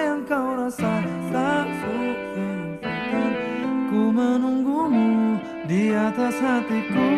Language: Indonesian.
yang kau rasa tak ku Ku menunggumu di atas hatiku.